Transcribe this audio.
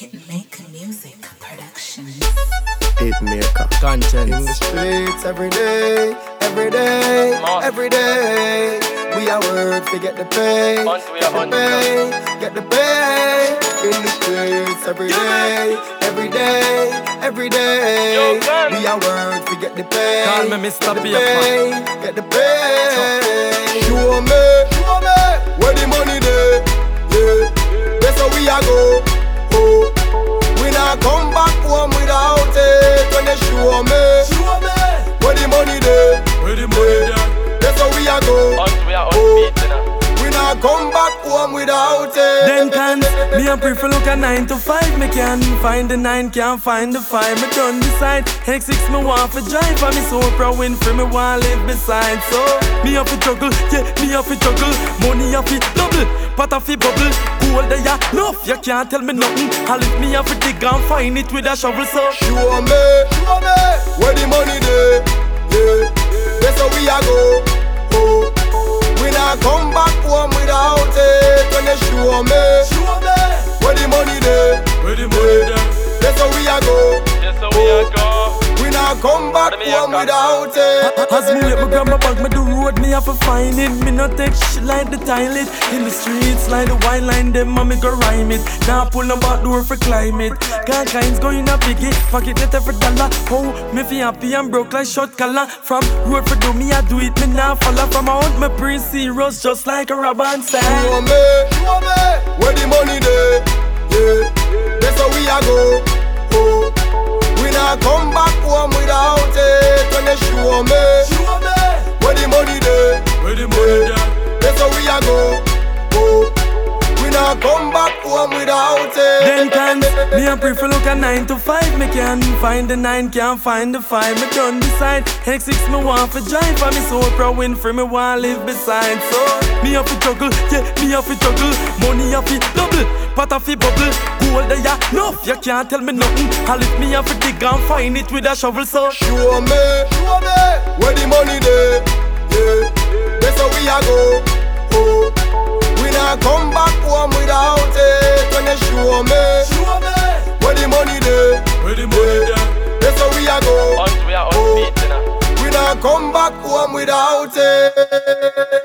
Hitmaker Music Production. Hitmaker. Konshens. In the streets every day, every day, every day. We are work to get the pay, Hunt, we are get the pay, get the pay. In the streets every day, every day, every day. We are work to get the pay, Call me Mr. get the pay, get the pay. Show me, show me come back home without it. Then cans, me a prefer look at 9 to 5 Me can't find the 9, can't find the 5 Me done decide, X6 me want for drive. For me so proud win for me want live beside. So, me have to juggle, yeah, me have to juggle. Money have to double, pot have to bubble. Cool there, yeah, enough, you can't tell me nothing. I lift me have to dig and find it with a shovel So, Show me Show me Where the money there Yeah. That's how we a go come back What do you mean, home without it As me let me grab my bag, me do road, me have to find it. Me not take shit like the toilet. In the streets, like the wine line, them mommy go rhyme it. Now pull no back door for climb it. Got kinds going a biggie, pocket get every dollar. Oh, me fi happy and broke like short collar. From road for do me, I do it, me now follow. From my own, me pre serious, just like a rubber and Show sand. me, show me show me not come back home without it. Then cans, me a prefer look at 9 to 5 Me can't find the 9, can't find the 5 Me done decide, X6 me want for drive. For me so proud win for me want live beside. So, me have to juggle, yeah, me have to juggle. Money have to double, pot have to bubble. Gold there, yeah, enough, you can't tell me nothing. I lift me have to dig and find it with a shovel So, Show me, show me where the money there. Yeah, that's how we a go. Oh, we not come back home the there? That's how we a go. Hunt, we are on oh. beat, you know. We not come back home without it.